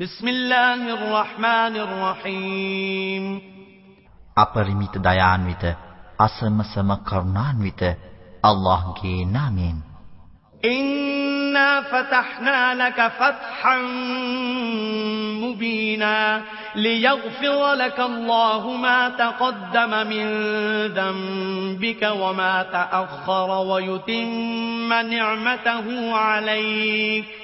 بسم الله الرحمن الرحيم අපරිමිත දයාන්විත අසමසම කරුණාන්විත අල්ලාහ්ගේ නාමයෙන් إنا فتحنا لك فتحا مبينا ليغفر لك الله ما تقدم من ذنبك وما تأخر ويتم نعمته عليك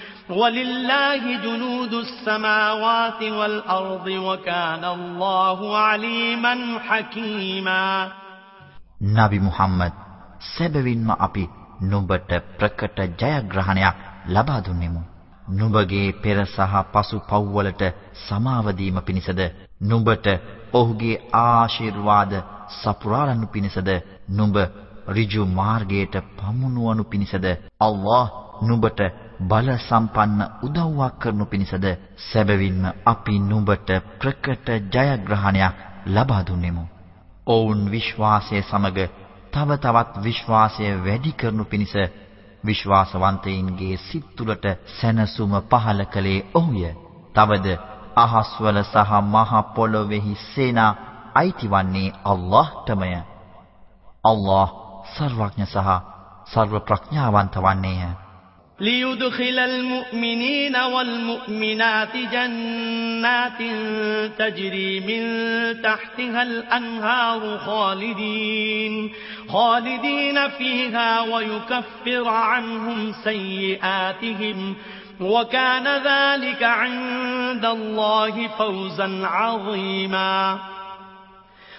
ولله جنود السماوات والأرض وكان الله عليما حكيما نبي محمد සැබවින්ම අපි නුඹට ප්‍රකට ජයග්‍රහණයක් ලබා දුන්නෙමු. නුඹගේ පෙර සහ පසු පව්වලට සමාව දීම පිණිසද නුඹට ඔහුගේ ආශිර්වාද සපුරාලනු පිණිසද නුඹ ඍජු මාර්ගයට පමුණුවනු පිණිසද අල්ලාහ් නුඹට බල සම්පන්න උදව්වක් කරනු පිණිසද සැබවින්ම අපි නුඹට ප්‍රකට ජයග්‍රහණයක් ලබා දුන්නෙමු. ඔවුන් විශ්වාසය සමග තව තවත් විශ්වාසය වැඩි කරනු පිණිස විශ්වාසවන්තයින්ගේ සිත් තුළට සැනසුම පහල කළේ ඔහුය. තවද අහස්වල සහ මහ පොළොවේහි සේනා අයිතිවන්නේ අල්ලාහ්ටමය. අල්ලාහ් සර්වඥ සහ සර්ව ප්‍රඥාවන්ත වන්නේය. ليدخل المؤمنين والمؤمنات جنات تجري من تحتها الأنهار خالدين خالدين فيها ويكفر عنهم سيئاتهم وكان ذلك عند الله فوزا عظيما.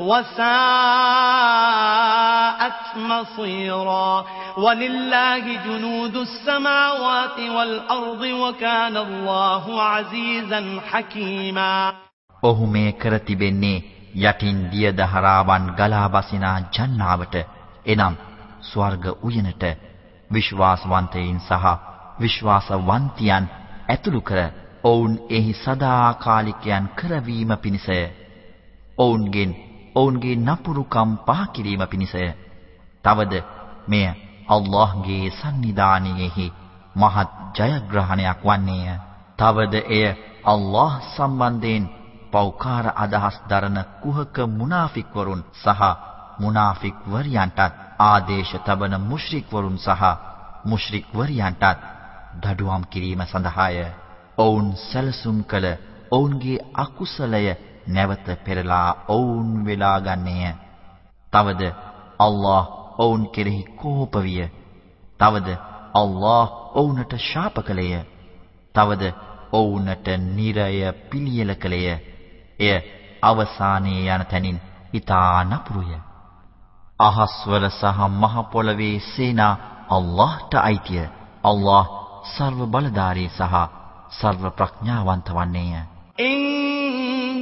وساءت مصيرا ولله جنود السماوات والأرض وكان الله عزيزا حكيما ඔහු මේ කර තිබෙන්නේ යටින් දිය දහරාවන් ගලා බසිනා ජන්නාවට එනම් ස්වර්ග උයනට විශ්වාසවන්තයින් සහ විශ්වාසවන්තියන් ඇතුළු කර ඔවුන් එහි සදාකාලිකයන් කරවීම පිණිසය. ඔවුන්ගෙන් ඔවුන්ගේ නපුරුකම් පහ කිරීම පිණිසය. තවද මෙය අල්ලාහ්ගේ සන්නිධානයේහි මහත් ජයග්‍රහණයක් වන්නේය. තවද එය අල්ලාහ් සම්බන්ධයෙන් පෞකාර අදහස් දරන කුහක මුනාෆික්වරුන් සහ මුනාෆික්වරියන්ටත් ආදේශ තබන මුශ්රික්වරුන් සහ මුශ්රික්වරියන්ටත් දඩුවම් කිරීම සඳහාය. ඔවුන් සැලසුම් කළ ඔවුන්ගේ අකුසලය නැවත පෙරලා ඔවුන් වෙලා ගන්නේය. තවද අල්ලාහ් ඔවුන් කෙරෙහි කෝප විය. තවද අල්ලාහ් ඔවුන්ට ශාප කළේය. තවද ඔවුන්ට නිරය පිළියෙල කළේය. එය අවසානයේ යන තැනින් ඊතා නපුරුය. අහස්වල සහ මහ පොළවේ සේනා අල්ලාහ්ට අයිතිය. අල්ලාහ් සර්ව බලධාරී සහ සර්ව ප්‍රඥාවන්ත වන්නේය.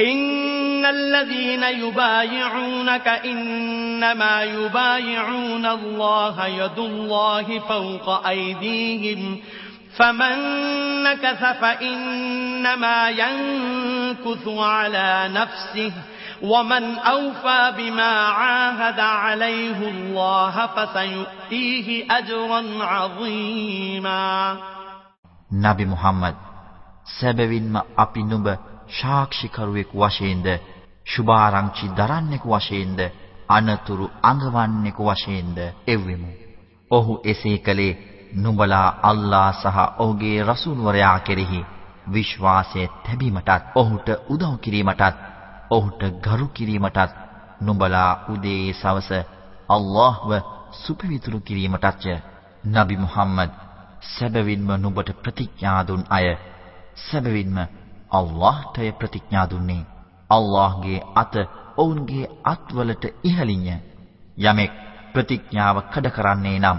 إن الذين يبايعونك إنما يبايعون الله يد الله فوق أيديهم فمن نكث فإنما ينكث على نفسه ومن أوفى بما عاهد عليه الله فسيؤتيه أجرا عظيما. نبي محمد سببين ما أبي نبه සාක්ෂිකරුවෙකු වශයෙන්ද සුභාරංචි දරන්නෙකු වශයෙන්ද අනතුරු අඟවන්නෙකු වශයෙන්ද එවෙමු. ඔහු එසේ කළේ නුඹලා අල්ලා සහ ඔහුගේ රසූල්වරයා කෙරෙහි විශ්වාසය තැබීමටත් ඔහුට උදව් කිරීමටත් ඔහුට ගරු කිරීමටත් නුඹලා උදේ සවස අල්ලාහ්ව සුපවිතුරු කිරීමටත්ය නබි මුහම්මද් සැබවින්ම නුඹට ප්‍රතිඥා දුන් අය සැබවින්ම අල්ලාහ්ටය ප්‍රතිඥා දුන්නේ. අල්ලාහ්ගේ අත ඔවුන්ගේ අත්වලට ඉහළින්ය. යමෙක් ප්‍රතිඥාව කඩ කරන්නේ නම්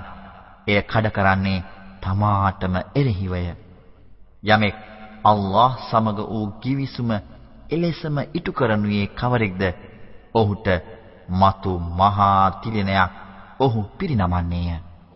එය කඩ කරන්නේ තමාටම එරෙහිවය. යමෙක් අල්ලාහ් සමග වූ කිවිසුම එලෙසම ඉටු කරනුයේ කවරෙක්ද? ඔහුට මතු මහා තිලිනයක් ඔහු පිරිනමන්නේය.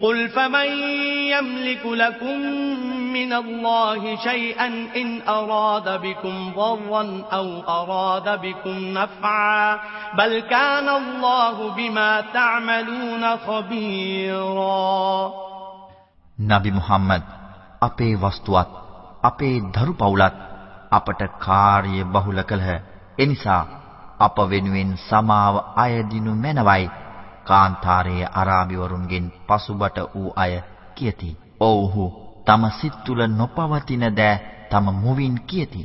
قل فمن يملك لكم من الله شيئا إن أراد بكم ضرا أو أراد بكم نفعا بل كان الله بما تعملون خبيرا نبي محمد අපේ වස්තුවත් අපේ දරු පවුලත් අපට කාර්ය බහුල කළහ එනිසා අප වෙනුවෙන් සමාව අයදිනු මැනවයි කාන්තාරයේ අරාබිවරුන්ගෙන් පසුබට වූ අය කියති. ඔව්හු තම සිත් තුළ නොපවතින දෑ තම මුවින් කියති.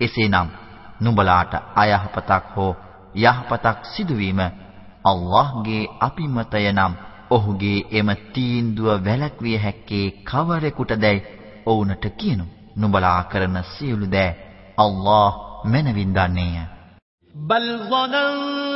එසේනම් නුඹලාට අයහපතක් හෝ යහපතක් සිදුවීම අල්ලාහ්ගේ අපිමතය නම් ඔහුගේ එම තීන්දුව වැළැක්විය හැක්කේ කවරෙකුටදයි ඔවුන්ට කියනු. නුඹලා කරන සියලු දෑ අල්ලාහ් මැනවින් දන්නේය. بل ظننتم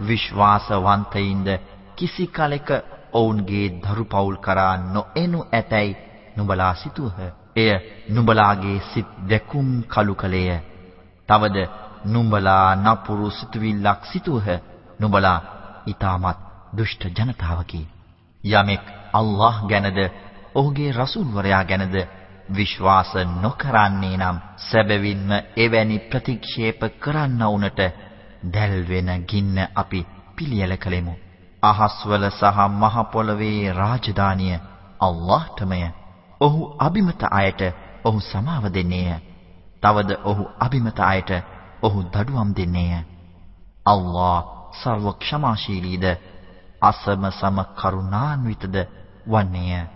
විශ්වාසවන්තයින්ද කිසි කලෙක ඔවුන්ගේ දරු පවුල් කරා නොඑනු ඇතැයි නුඹලා සිතුවහ. එය නුඹලාගේ සිත් දැකුම් කලු කලේය. තවද නුඹලා නපුරු සිතුවිල්ලක් සිතුවහ. නුඹලා ඊටමත් දුෂ්ට ජනතාවකි. යමෙක් අල්ලාහ් ගැනද ඔහුගේ රසූල් වරයා ගැනද විශ්වාස නොකරන්නේ නම් සැබවින්ම එවැනි ප්‍රතික්ෂේප කරන්නවුනට දැල්වෙන ගින්න අපි පිළියෙල කලෙමු. අහස්වල සහ මහ පොළවේ රාජධානිය අල්ලාහ්ටමය. ඔහු අබිමත අයට ඔහු සමාව දෙන්නේය. තවද ඔහු අබිමත අයට ඔහු දඩුවම් දෙන්නේය. අල්ලාහ් සර්ව ක්ෂමාශීලීද අසම සම කරුණාන්විතද වන්නේය.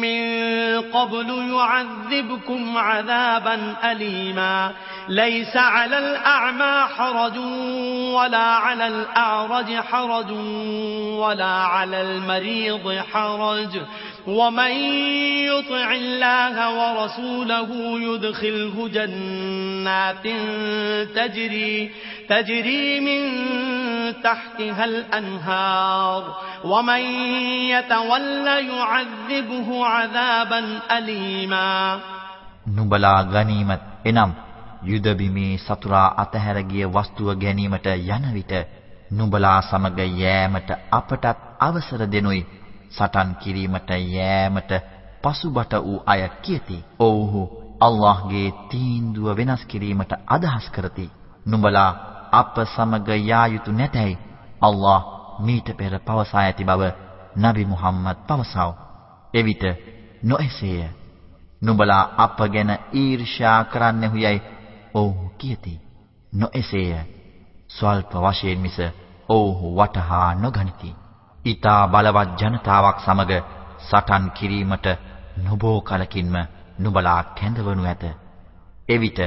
من قبل يعذبكم عذابا أليما. ليس على الأعمى حرج ولا على الأعرج حرج ولا على المريض حرج. ومن يطع الله ورسوله يدخله جنات تجري تجري من تحتها الأنهار. ومن يتول يعذبه عذابا أليما නුඹලා ගනීමත් එනම් යුද බිමේ සතුරා අතහැර ගිය වස්තුව ගැනීමට යන විට නුඹලා සමග යෑමට අපටත් අවසර දෙනුයි සටන් කිරීමට යෑමට පසුබට වූ අය කියති. ඔව්හු අල්ලාහ්ගේ තීන්දුව වෙනස් කිරීමට අදහස් කරති. නුඹලා අප සමග යා යුතු නැතයි අල්ලාහ් මීට පෙර පවසා ඇති බව නබි මුහම්මද් පවසව. එවිට නොඑසේය. නුඹලා අප ගැන ඊර්ෂ්‍යා කරන්නෙහු යයි ඔව්හු කියති. නොඑසේය. ස්වල්ප වශයෙන් මිස ඔව්හු වටහා නොගනිති. ඊතා බලවත් ජනතාවක් සමග සටන් කිරීමට නොබෝ කලකින්ම නුඹලා කැඳවනු ඇත. එවිට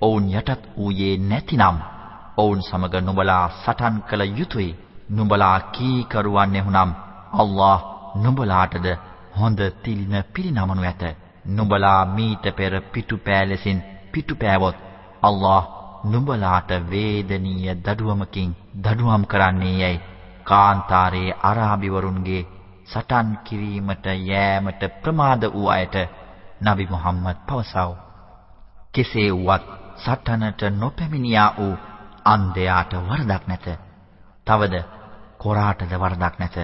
ඔවුන් යටත් ඌයේ නැතිනම් ඔවුන් සමග නුඹලා සටන් කළ යුතුය. නුඹලා කීකරුවන්නේහුනම් අල්ලාහ් නුඹලාටද හොඳ තිලින පිරිනමනු ඇත. නුඹලා මීට පෙර පිටුපෑ පිටුපෑවොත් අල්ලාහ් නුඹලාට වේදනීය දඩුවමකින් දඩුවම් කරන්නේ යයි කාන්තාරයේ අරාබිවරුන්ගේ සටන් කිරීමට යෑමට ප්‍රමාද වූ අයට නබි මුහම්මද් පවසව. කෙසේ වුවත් සටනට නොපැමිණියා වූ අන්ධයාට වරදක් නැත. තවද කොරාටද වරදක් නැත.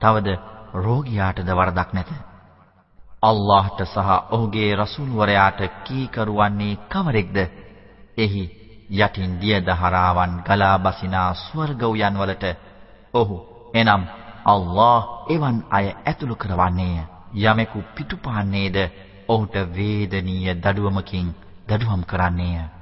තවද රෝගියාටද වරදක් නැත. අල්ලාහට සහ ඔහුගේ රසූල් වරයාට කීකරුවන්නේ කවරෙක්ද? එහි යටින් දිය දහරාවන් ගලා බසිනා ස්වර්ග උයන් වලට ඔහු එනම් අල්ලාහ් එවන් අය ඇතුළු කරවන්නේය. යමෙකු පිටුපාන්නේද ඔහුට වේදනීය දඩුවමකින් දඩුවම් කරන්නේය.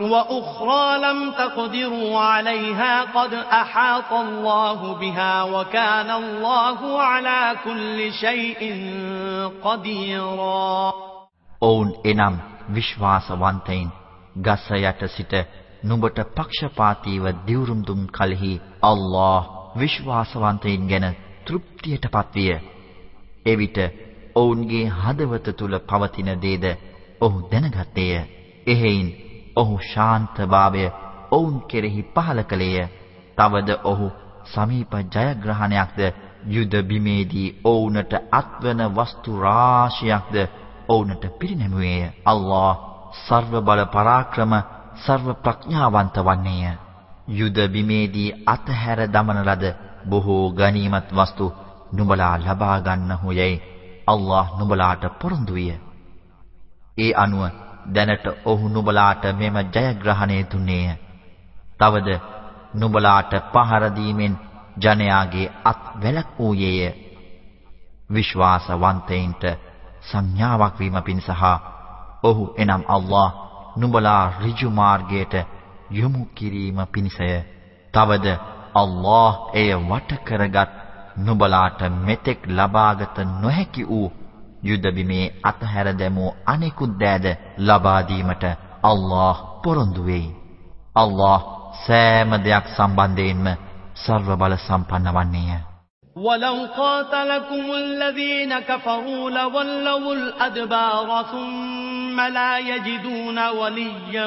وأخرى لم تقدروا عليها قد أحاط الله بها وكان الله على كل شيء قديرا ඔවුන් එනම් විශ්වාසවන්තයින් ගස යට සිට නුඹට පක්ෂපාතීව දිවුරුම් දුන් කලෙහි අල්ලාහ් විශ්වාසවන්තයින් ගැන තෘප්තියටපත් විය. එවිට ඔවුන්ගේ හදවත තුල පවතින දේද ඔහු දැනගත්තේය. එහෙයින් ඔහු ශාන්තභාවය ඔවුන් කෙරෙහි පහල කළේය. තවද ඔහු සමීප ජයග්‍රහණයක්ද යුද බිමේදී ඔවුන්ට අත්වන වස්තු රාශියක්ද ඔවුන්ට පිරිනැමුවේය. අල්ලාහ් සර්ව බල පරාක්‍රම සර්ව ප්‍රඥාවන්ත වන්නේය. යුද බිමේදී අතහැර දමන ලද බොහෝ ගනීමත් වස්තු නුඹලා ලබා ගන්නහු යයි අල්ලාහ් නුඹලාට පොරොන්දු විය. ඒ අනුව දැනට ඔහු නුඹලාට මෙම ජයග්‍රහණය දුන්නේය. තවද නුඹලාට පහර දීමෙන් ජනයාගේ අත් වැළක් වූයේය. විශ්වාසවන්තයින්ට සංඥාවක් වීම පිණිස ඔහු එනම් අල්ලාහ් නුඹලා ඍජු මාර්ගයට යොමු කිරීම පිණිසය. තවද අල්ලාහ් එය වට කරගත් නුඹලාට මෙතෙක් ලබාගත නොහැකි වූ යුද බිමේ අතහැර දැමූ අනෙකුත් දෑද ලබා දීමට අල්ලාහ් පොරොන්දු වෙයි. අල්ලාහ් සෑම දෙයක් සම්බන්ධයෙන්ම සර්ව බල සම්පන්න වන්නේය. ولو قاتلكم الذين كفروا لولوا الأدبار ثم لا يجدون وليا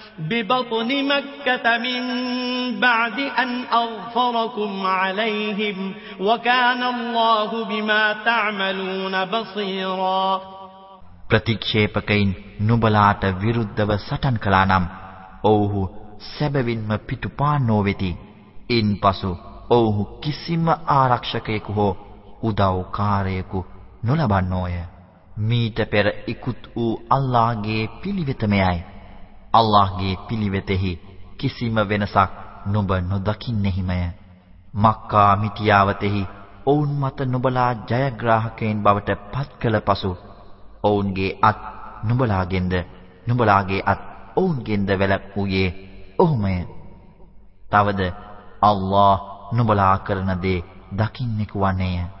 ببطن مكة من بعد أن أغفركم عليهم وكان الله بما تعملون بصيرا ප්‍රතික්ෂේපකයින් නුඹලාට විරුද්ධව සටන් කළා නම් ඔව්හු සැබවින්ම පිටුපාන්නෝ වෙති. ඉන්පසු ඔව්හු කිසිම ආරක්ෂකයෙකු හෝ උදව්කාරයෙකු නොලබන්නෝය. මීට පෙර ඉක්ුත් වූ අල්ලාහගේ පිළිවෙතමයයි. අල්ලාහගේ පිළිවෙතෙහි කිසිම වෙනසක් නුඹ නොදකින්නේහිමය. මක්කා මිටියාවතෙහි ඔවුන් මත නුඹලා ජයග්‍රාහකයන් බවට පත් කළ පසු ඔවුන්ගේ අත් නුඹලාගෙන්ද නුඹලාගේ අත් ඔවුන්ගෙන්ද වැළැක්වූයේ ඔහුමය. තවද අල්ලාහ් නුඹලා කරන දේ දකින්නෙකු වන්නේය.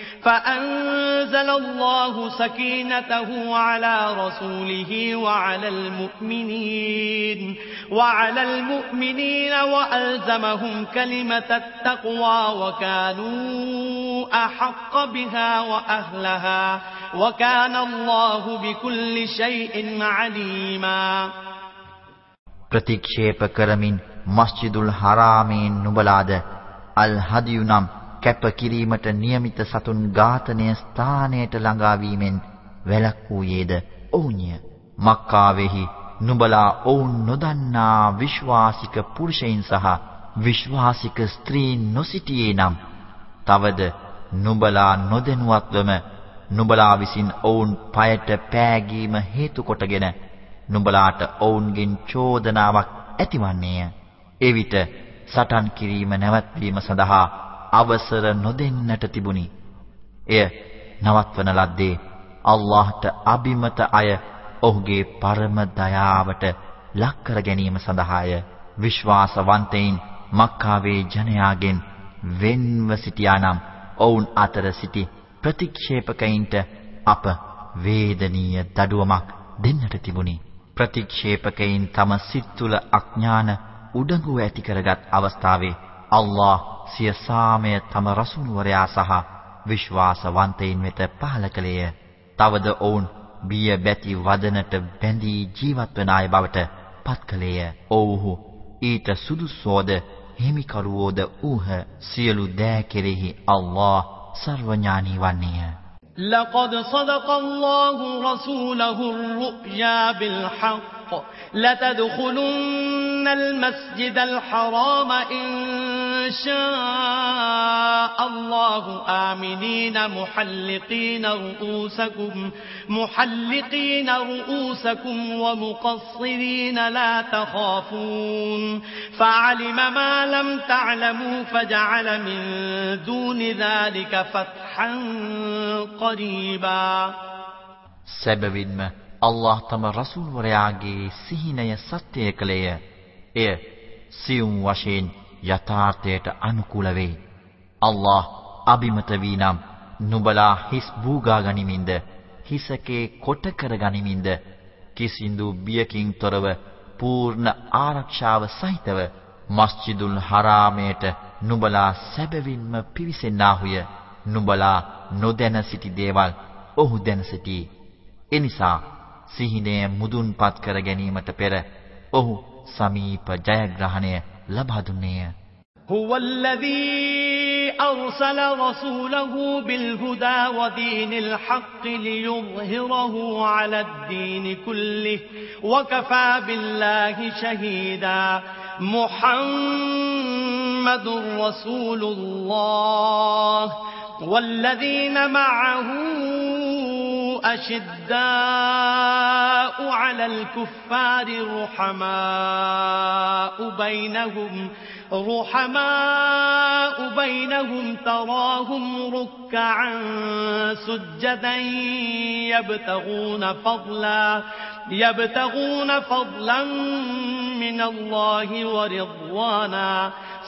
فأنزل الله سكينته على رسوله وعلى المؤمنين وعلى المؤمنين وألزمهم كلمة التقوى وكانوا أحق بها وأهلها وكان الله بكل شيء عليما ප්‍රතික්ෂේප කරමින් මස්ජිදුල් හරාමේ නුඹලාද අල් හදියු නම් කැප කිරීමට નિયમિત සතුන් ඝාතනය ස්ථානයට ළඟාවීමෙන් වැළක්වූයේද ඔවුන්ය. මක්කාවේහි නුඹලා ඔවුන් නොදන්නා විශ්වාසික පුරුෂයින් සහ විශ්වාසික ස්ත්‍රීන් නොසිටියේ නම් තවද නුඹලා නොදෙනුවත්වම නුඹලා විසින් ඔවුන් পায়ට පෑගීම හේතු කොටගෙන නුඹලාට ඔවුන්ගෙන් චෝදනාවක් ඇතිවන්නේය. එවිට සටන් කිරීම නැවැත්වීම සඳහා අවසර නොදෙන්නට තිබුණි. එය නවත්වන ලද්දේ අල්ලාහට අබිමත අය ඔහුගේ පරම දයාවට ලක් කර ගැනීම සඳහාය. විශ්වාසවන්තයින් මක්කාවේ ජනයාගෙන් වෙන්ව සිටියානම් ඔවුන් අතර සිටි ප්‍රතික්ෂේපකයින්ට අප වේදනීය දඩුවමක් දෙන්නට තිබුණි. ප්‍රතික්ෂේපකයින් තම සිත් තුළ අඥාන උඩඟු ඇති කරගත් අවස්ථාවේ අල්ලාහ් සිය සාමය තම රසූල්වරයා සහ විශ්වාසවන්තයින් වෙත පහල කළේය. තවද ඔවුන් බිය බැති වදනට බැඳී ජීවත් වන අය බවට පත් කළේය. ඔව්හු ඊට සුදුසෝද හිමිකරුවෝද ඌහ සියලු දෑ කෙරෙහි අල්ලාහ් සර්වඥානී වන්නේය. لقد صدق الله رسوله الرؤيا بالحق لتدخلن المسجد الحرام إن شاء الله آمنين محلقين رؤوسكم محلقين رؤوسكم ومقصرين لا تخافون فعلم ما لم تعلموا فجعل من دون ذلك فتحا قريبا سبب අල්ලාහ් තම රසූල් වරයාගේ සිහිනය සත්‍යය කළේය. එය සියුම් වශයෙන් යථාර්ථයට අනුකූල වේ. අල්ලාහ් අබිමත වී නම් නුඹලා හිස් බූගා ගනිමින්ද හිසකේ කොට කර ගනිමින්ද කිසිඳු බියකින් තොරව පූර්ණ ආරක්ෂාව සහිතව මස්ජිදුල් හරාමයට නුඹලා සැබවින්ම පිවිසෙන්නාහුය නුඹලා නොදැන සිටි දේවල් ඔහු දැන සිටී එනිසා සිහිනය මුදුන්පත් කර ගැනීමට පෙර ඔහු සමීප ජයග්‍රහණය ලබා දුන්නේය. هو الذي أرسل رسوله بالهدى ودين الحق ليظهره على الدين كله وكفى بالله شهيدا محمد رسول الله والذين معه أشداء على الكفار رحماء بينهم رحماء بينهم تراهم ركعا سجدا يبتغون فضلا يبتغون فضلا من الله ورضوانا.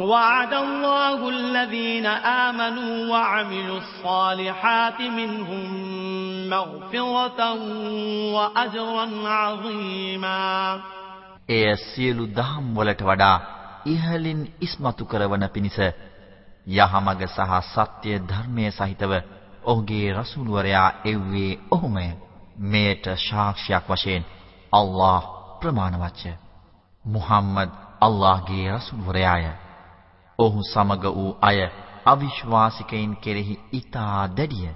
وعد الله الذين آمنوا وعملوا الصالحات منهم مغفرة وأجرا عظيما එය සියලු දහම් වලට වඩා ඉහළින් ඉස්මතු කරවන පිණිස යහමඟ සහ සත්‍ය ධර්මයේ සහිතව ඔහුගේ රසූල්වරයා එව්වේ ඔහුමය. මෙයට සාක්ෂියක් වශයෙන් අල්ලාහ් ප්‍රමාණවත්ය. මුහම්මද් අල්ලාහ්ගේ රසූල්වරයාය. ඔහු සමග වූ අය අවිශ්වාසිකයින් කෙරෙහි ඊටා දැඩිය.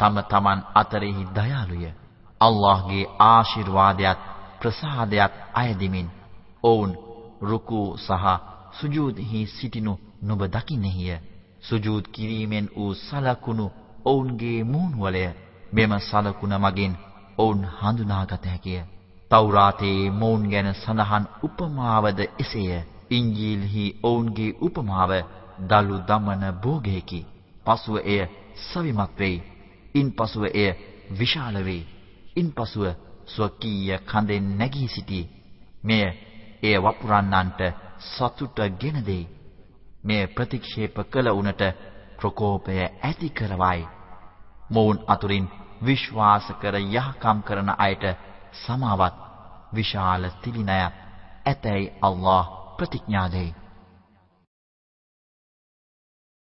තම තමන් අතරෙහි දයාලුය. අල්ලාහ්ගේ ආශිර්වාදයත් ප්‍රසාදයත් අයදිමින් ඔවුන් රුකූ සහ සුජූද්හි සිටිනු නුඹ දකින්නේය. සුජූද් කිරීමෙන් වූ සලකුණු ඔවුන්ගේ මූණුවලය. මෙම සලකුණ මගින් ඔවුන් හඳුනාගත හැකිය. තව්රාතේ මොවුන් ගැන සඳහන් උපමාවද එසේය. ඉන්ජීල්හි ඔවුන්ගේ උපමාව දලු දමන භෝගයකි. පසුව එය සවිමත් වෙයි. ඉන්පසුව එය විශාල වෙයි. ඉන්පසුව ස්වකීය කඳෙන් නැගී සිටී. මෙය එය වපුරන්නන්ට සතුට ගෙන දෙයි. මෙය ප්‍රතික්ෂේප කළ උනට ප්‍රකෝපය ඇති කරවයි. මොවුන් අතුරින් විශ්වාස කර යහකම් කරන අයට සමාවත් විශාල තිලිනයක් ඇතැයි අල්ලාහ් प्रतिज्ञा दे